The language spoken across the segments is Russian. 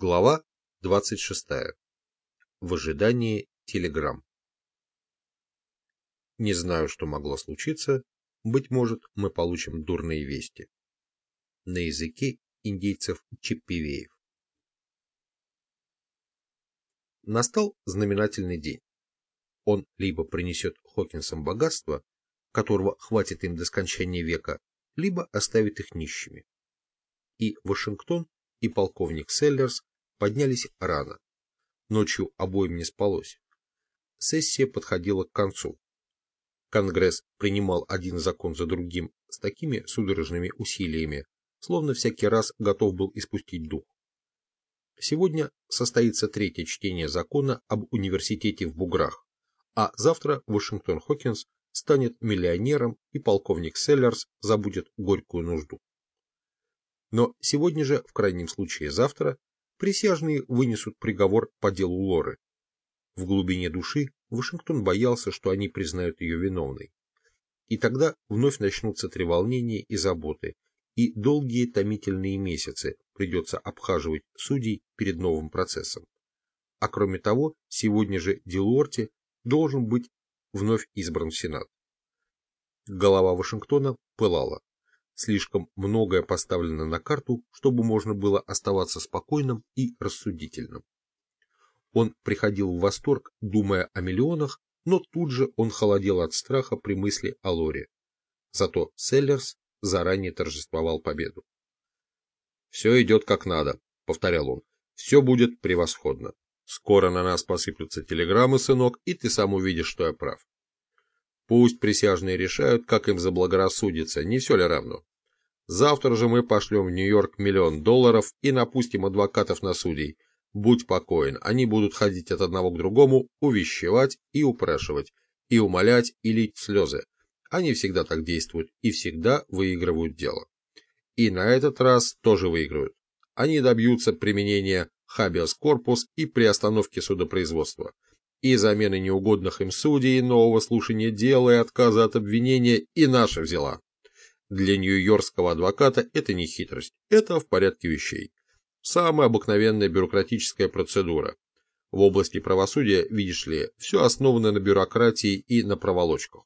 Глава 26. В ожидании телеграмм. Не знаю, что могло случиться, быть может, мы получим дурные вести. На языке индейцев Чиппивеев. Настал знаменательный день. Он либо принесет Хокинсам богатство, которого хватит им до скончания века, либо оставит их нищими. И Вашингтон, и полковник Селлерс поднялись рано. Ночью обоим не спалось. Сессия подходила к концу. Конгресс принимал один закон за другим с такими судорожными усилиями, словно всякий раз готов был испустить дух. Сегодня состоится третье чтение закона об университете в Буграх, а завтра Вашингтон Хокинс станет миллионером и полковник Селлерс забудет горькую нужду. Но сегодня же, в крайнем случае завтра, присяжные вынесут приговор по делу Лоры. В глубине души Вашингтон боялся, что они признают ее виновной. И тогда вновь начнутся треволнения и заботы, и долгие томительные месяцы придется обхаживать судей перед новым процессом. А кроме того, сегодня же Дилорти должен быть вновь избран в Сенат. Голова Вашингтона пылала. Слишком многое поставлено на карту, чтобы можно было оставаться спокойным и рассудительным. Он приходил в восторг, думая о миллионах, но тут же он холодел от страха при мысли о Лоре. Зато Селлерс заранее торжествовал победу. «Все идет как надо», — повторял он. «Все будет превосходно. Скоро на нас посыплются телеграммы, сынок, и ты сам увидишь, что я прав. Пусть присяжные решают, как им заблагорассудится, не все ли равно. Завтра же мы пошлем в Нью-Йорк миллион долларов и напустим адвокатов на судей. Будь покоен, они будут ходить от одного к другому, увещевать и упрашивать, и умолять, и лить слезы. Они всегда так действуют и всегда выигрывают дело. И на этот раз тоже выиграют. Они добьются применения habeas corpus и приостановки судопроизводства, и замены неугодных им судей, нового слушания дела и отказа от обвинения, и наша взяла. Для нью-йоркского адвоката это не хитрость, это в порядке вещей. Самая обыкновенная бюрократическая процедура. В области правосудия, видишь ли, все основано на бюрократии и на проволочках.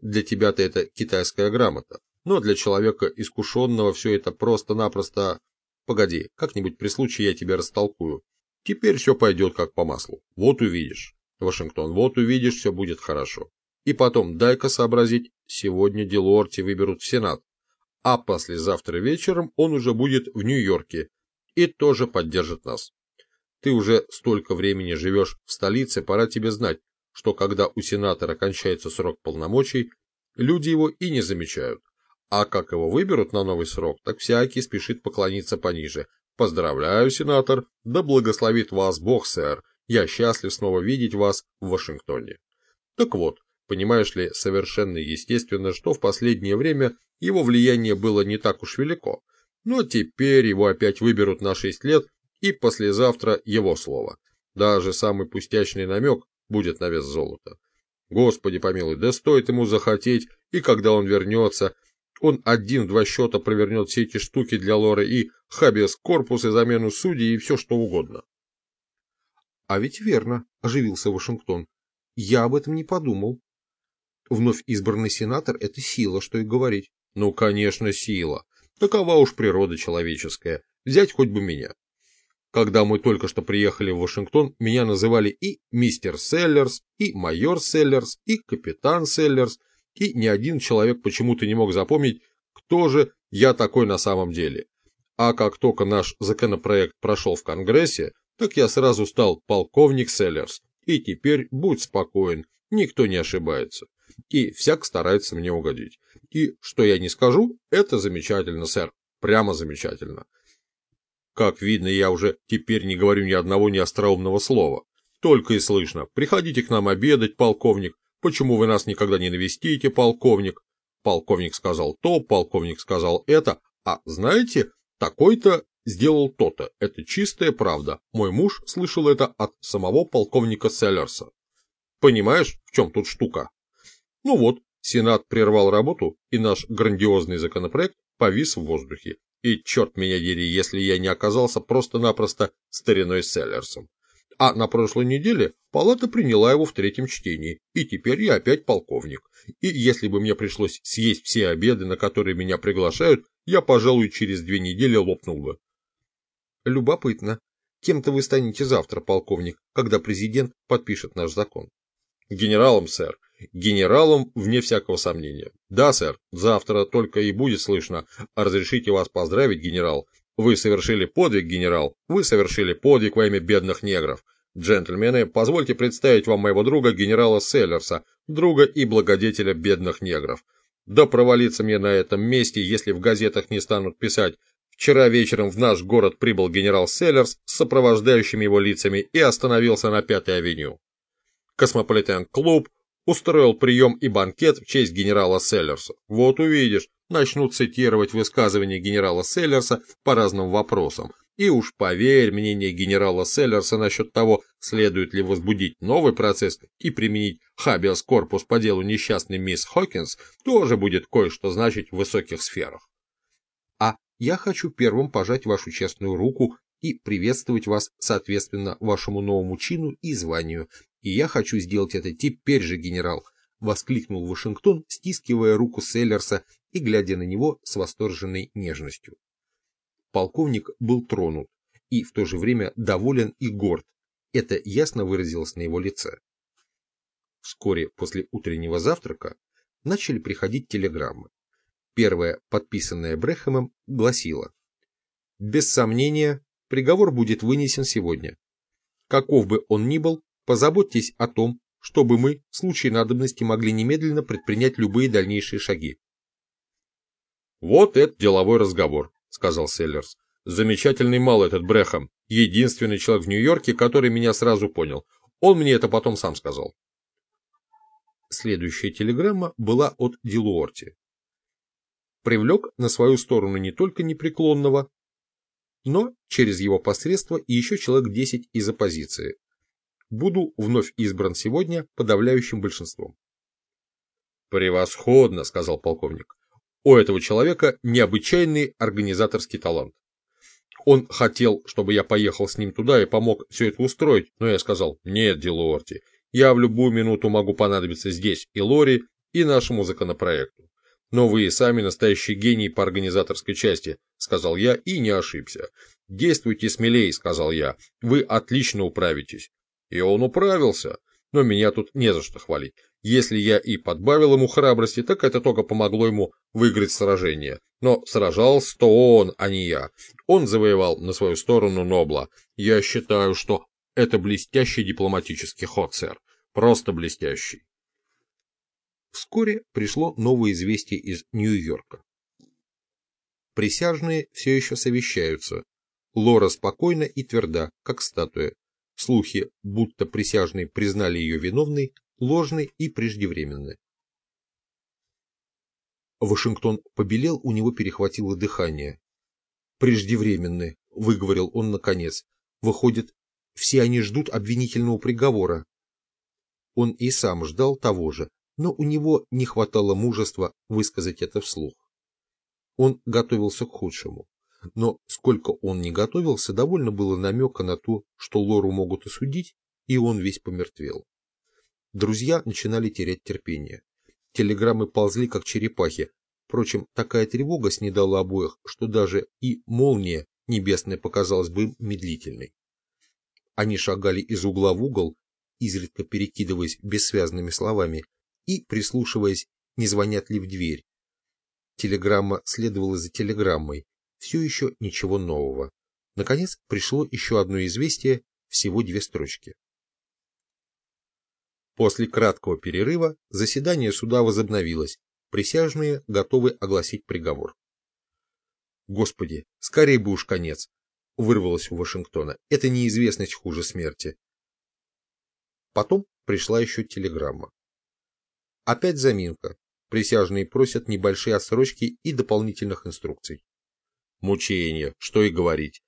Для тебя-то это китайская грамота, но для человека искушенного все это просто-напросто... Погоди, как-нибудь при случае я тебя растолкую. Теперь все пойдет как по маслу. Вот увидишь. Вашингтон, вот увидишь, все будет хорошо. И потом, дай-ка сообразить, сегодня Делорти выберут в Сенат, а послезавтра вечером он уже будет в Нью-Йорке и тоже поддержит нас. Ты уже столько времени живешь в столице, пора тебе знать, что когда у сенатора кончается срок полномочий, люди его и не замечают. А как его выберут на новый срок, так всякий спешит поклониться пониже. Поздравляю, сенатор, да благословит вас Бог, сэр. Я счастлив снова видеть вас в Вашингтоне. Так вот, Понимаешь ли, совершенно естественно, что в последнее время его влияние было не так уж велико. Но теперь его опять выберут на 6 лет, и послезавтра его слово. Даже самый пустячный намек будет на вес золота. Господи помилуй, да стоит ему захотеть, и когда он вернется, он один-два счета провернет все эти штуки для Лоры и хабиас корпус и замену судей и все что угодно. — А ведь верно, — оживился Вашингтон. — Я об этом не подумал. Вновь избранный сенатор – это сила, что и говорить. Ну, конечно, сила. Такова уж природа человеческая. Взять хоть бы меня. Когда мы только что приехали в Вашингтон, меня называли и мистер Селлерс, и майор Селлерс, и капитан Селлерс, и ни один человек почему-то не мог запомнить, кто же я такой на самом деле. А как только наш законопроект прошел в Конгрессе, так я сразу стал полковник Селлерс. И теперь будь спокоен, никто не ошибается и всяк старается мне угодить. И что я не скажу, это замечательно, сэр, прямо замечательно. Как видно, я уже теперь не говорю ни одного неостроумного слова. Только и слышно, приходите к нам обедать, полковник, почему вы нас никогда не навестите, полковник? Полковник сказал то, полковник сказал это, а знаете, такой-то сделал то-то. Это чистая правда. Мой муж слышал это от самого полковника Селлерса. Понимаешь, в чем тут штука? Ну вот, Сенат прервал работу, и наш грандиозный законопроект повис в воздухе. И черт меня дери, если я не оказался просто-напросто стариной Селлерсом. А на прошлой неделе палата приняла его в третьем чтении, и теперь я опять полковник. И если бы мне пришлось съесть все обеды, на которые меня приглашают, я, пожалуй, через две недели лопнул бы. Любопытно. Кем-то вы станете завтра, полковник, когда президент подпишет наш закон? Генералом, сэр. Генералом, вне всякого сомнения. Да, сэр, завтра только и будет слышно. Разрешите вас поздравить, генерал. Вы совершили подвиг, генерал. Вы совершили подвиг во имя бедных негров. Джентльмены, позвольте представить вам моего друга генерала Селлерса, друга и благодетеля бедных негров. Да провалиться мне на этом месте, если в газетах не станут писать Вчера вечером в наш город прибыл генерал Селлерс с сопровождающими его лицами и остановился на Пятой авеню. Космополитен-клуб устроил прием и банкет в честь генерала Селлерса. Вот увидишь, начнут цитировать высказывания генерала Селлерса по разным вопросам. И уж поверь, мнение генерала Селлерса насчет того, следует ли возбудить новый процесс и применить хабеас корпус по делу несчастной мисс Хокинс, тоже будет кое-что значить в высоких сферах. А я хочу первым пожать вашу честную руку и приветствовать вас соответственно вашему новому чину и званию. И я хочу сделать это теперь же, генерал, воскликнул Вашингтон, стискивая руку Селлерса и глядя на него с восторженной нежностью. Полковник был тронут и в то же время доволен и горд. Это ясно выразилось на его лице. Вскоре после утреннего завтрака начали приходить телеграммы. Первая, подписанная Брехэмом, гласила «Без сомнения, приговор будет вынесен сегодня. Каков бы он ни был, позаботьтесь о том, чтобы мы в случае надобности могли немедленно предпринять любые дальнейшие шаги. «Вот это деловой разговор», — сказал Селлерс. «Замечательный мал этот Брехам, единственный человек в Нью-Йорке, который меня сразу понял. Он мне это потом сам сказал». Следующая телеграмма была от Дилуорти. Привлек на свою сторону не только непреклонного, но через его посредство и еще человек 10 из оппозиции. Буду вновь избран сегодня подавляющим большинством. «Превосходно», — сказал полковник. У этого человека необычайный организаторский талант. Он хотел, чтобы я поехал с ним туда и помог все это устроить, но я сказал, нет, Дилуорти, я в любую минуту могу понадобиться здесь и Лори, и нашему законопроекту. Но вы и сами настоящий гений по организаторской части, сказал я и не ошибся. Действуйте смелее, сказал я, вы отлично управитесь. И он управился, но меня тут не за что хвалить. Если я и подбавил ему храбрости, так это только помогло ему выиграть сражение. Но сражался то он, а не я. Он завоевал на свою сторону Нобла. Я считаю, что это блестящий дипломатический ход, сэр. Просто блестящий. Вскоре пришло новое известие из Нью-Йорка. Присяжные все еще совещаются. Лора спокойна и тверда, как статуя. Слухи, будто присяжные признали ее виновной, ложны и преждевременны. Вашингтон побелел, у него перехватило дыхание. «Преждевременны», — выговорил он наконец. «Выходит, все они ждут обвинительного приговора». Он и сам ждал того же, но у него не хватало мужества высказать это вслух. Он готовился к худшему. Но сколько он не готовился, довольно было намека на то, что Лору могут осудить, и он весь помертвел. Друзья начинали терять терпение. Телеграммы ползли, как черепахи. Впрочем, такая тревога снедала обоих, что даже и молния небесная показалась бы медлительной. Они шагали из угла в угол, изредка перекидываясь бессвязными словами и прислушиваясь, не звонят ли в дверь. Телеграмма следовала за телеграммой, все еще ничего нового. Наконец пришло еще одно известие, всего две строчки. После краткого перерыва заседание суда возобновилось. Присяжные готовы огласить приговор. Господи, скорее бы уж конец, вырвалось у Вашингтона. Это неизвестность хуже смерти. Потом пришла еще телеграмма. Опять заминка. Присяжные просят небольшие отсрочки и дополнительных инструкций. Мучение, что и говорить,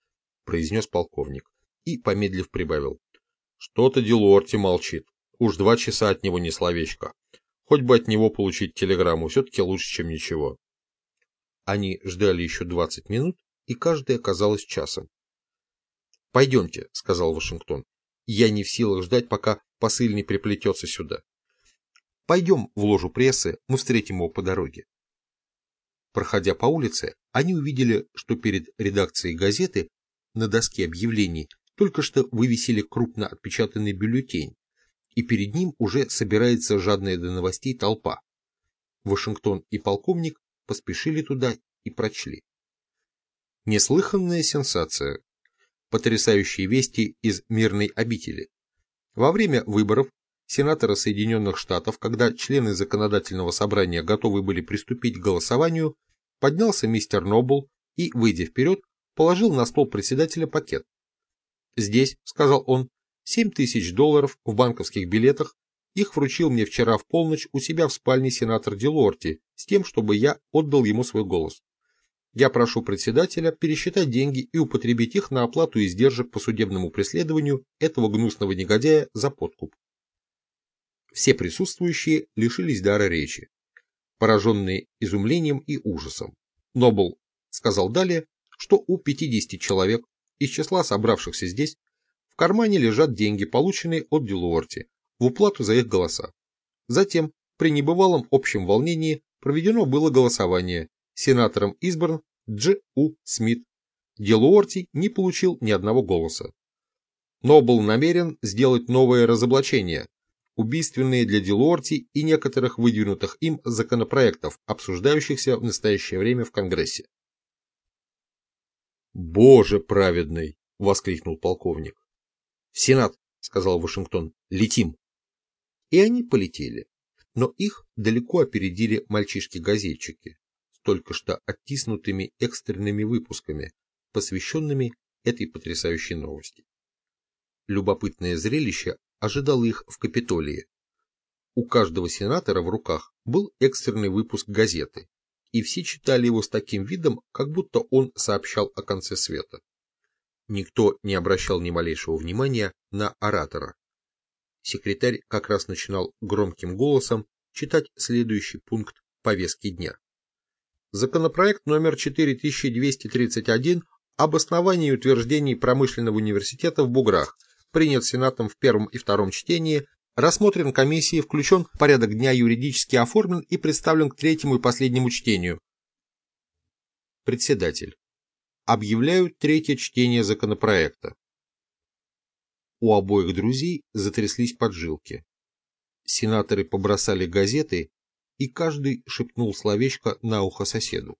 произнес полковник и, помедлив, прибавил. Что-то Дилуорти молчит. Уж два часа от него не словечко. Хоть бы от него получить телеграмму, все-таки лучше, чем ничего. Они ждали еще 20 минут, и каждая казалась часом. «Пойдемте», — сказал Вашингтон. «Я не в силах ждать, пока посыльный приплетется сюда. Пойдем в ложу прессы, мы встретим его по дороге». Проходя по улице, они увидели, что перед редакцией газеты на доске объявлений только что вывесили крупно отпечатанный бюллетень, и перед ним уже собирается жадная до новостей толпа. Вашингтон и полковник поспешили туда и прочли. Неслыханная сенсация. Потрясающие вести из мирной обители. Во время выборов сенатора Соединенных Штатов, когда члены законодательного собрания готовы были приступить к голосованию, поднялся мистер Нобл и, выйдя вперед, положил на стол председателя пакет. «Здесь», — сказал он, — «семь тысяч долларов в банковских билетах. Их вручил мне вчера в полночь у себя в спальне сенатор Делорти с тем, чтобы я отдал ему свой голос. Я прошу председателя пересчитать деньги и употребить их на оплату издержек по судебному преследованию этого гнусного негодяя за подкуп. Все присутствующие лишились дара речи, пораженные изумлением и ужасом. Нобл сказал далее, что у 50 человек из числа собравшихся здесь в кармане лежат деньги, полученные от Дилуорти, в уплату за их голоса. Затем, при небывалом общем волнении, проведено было голосование. Сенатором избран Дж. У. Смит. Делуорти не получил ни одного голоса. Но был намерен сделать новое разоблачение, убийственные для Делуорти и некоторых выдвинутых им законопроектов, обсуждающихся в настоящее время в Конгрессе. «Боже праведный!» — воскликнул полковник. «В Сенат!» — сказал Вашингтон. «Летим!» И они полетели но их далеко опередили мальчишки-газетчики только что оттиснутыми экстренными выпусками, посвященными этой потрясающей новости. Любопытное зрелище ожидало их в Капитолии. У каждого сенатора в руках был экстренный выпуск газеты, и все читали его с таким видом, как будто он сообщал о конце света. Никто не обращал ни малейшего внимания на оратора, секретарь как раз начинал громким голосом читать следующий пункт повестки дня. Законопроект номер 4231 об основании и утверждении промышленного университета в Буграх принят Сенатом в первом и втором чтении, рассмотрен комиссией, включен в порядок дня юридически оформлен и представлен к третьему и последнему чтению. Председатель. Объявляю третье чтение законопроекта. У обоих друзей затряслись поджилки. Сенаторы побросали газеты, и каждый шепнул словечко на ухо соседу.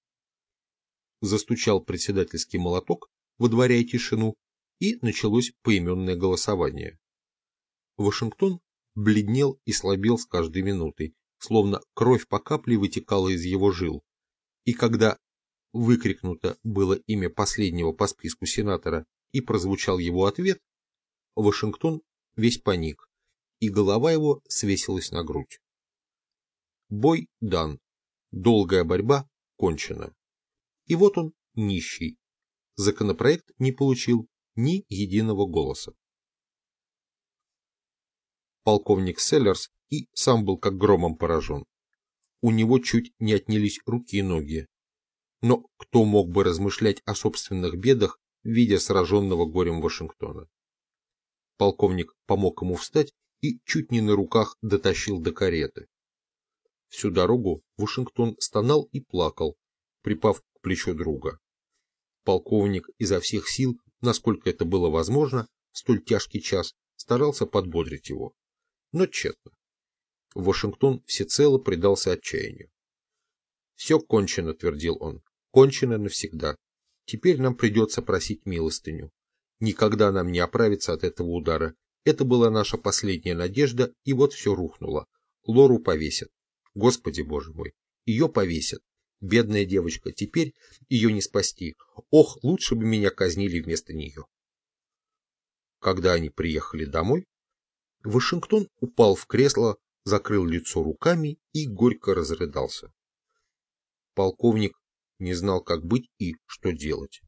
Застучал председательский молоток, выдворяя тишину, и началось поименное голосование. Вашингтон бледнел и слабел с каждой минутой, словно кровь по капле вытекала из его жил. И когда выкрикнуто было имя последнего по списку сенатора и прозвучал его ответ, Вашингтон весь паник, и голова его свесилась на грудь. Бой дан, долгая борьба кончена. И вот он, нищий. Законопроект не получил ни единого голоса. Полковник Селлерс и сам был как громом поражен. У него чуть не отнялись руки и ноги. Но кто мог бы размышлять о собственных бедах, видя сраженного горем Вашингтона? Полковник помог ему встать и чуть не на руках дотащил до кареты. Всю дорогу Вашингтон стонал и плакал, припав к плечу друга. Полковник изо всех сил, насколько это было возможно, в столь тяжкий час старался подбодрить его. Но тщетно. Вашингтон всецело предался отчаянию. «Все кончено», — твердил он, — «кончено навсегда. Теперь нам придется просить милостыню. Никогда нам не оправиться от этого удара. Это была наша последняя надежда, и вот все рухнуло. Лору повесят. Господи боже мой, ее повесят. Бедная девочка, теперь ее не спасти. Ох, лучше бы меня казнили вместо нее. Когда они приехали домой, Вашингтон упал в кресло, закрыл лицо руками и горько разрыдался. Полковник не знал, как быть и что делать.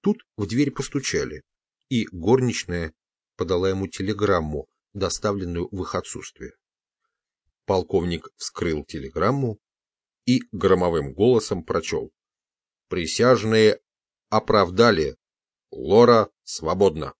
Тут в дверь постучали и горничная подала ему телеграмму, доставленную в их отсутствие. Полковник вскрыл телеграмму и громовым голосом прочел. Присяжные оправдали. Лора свободна.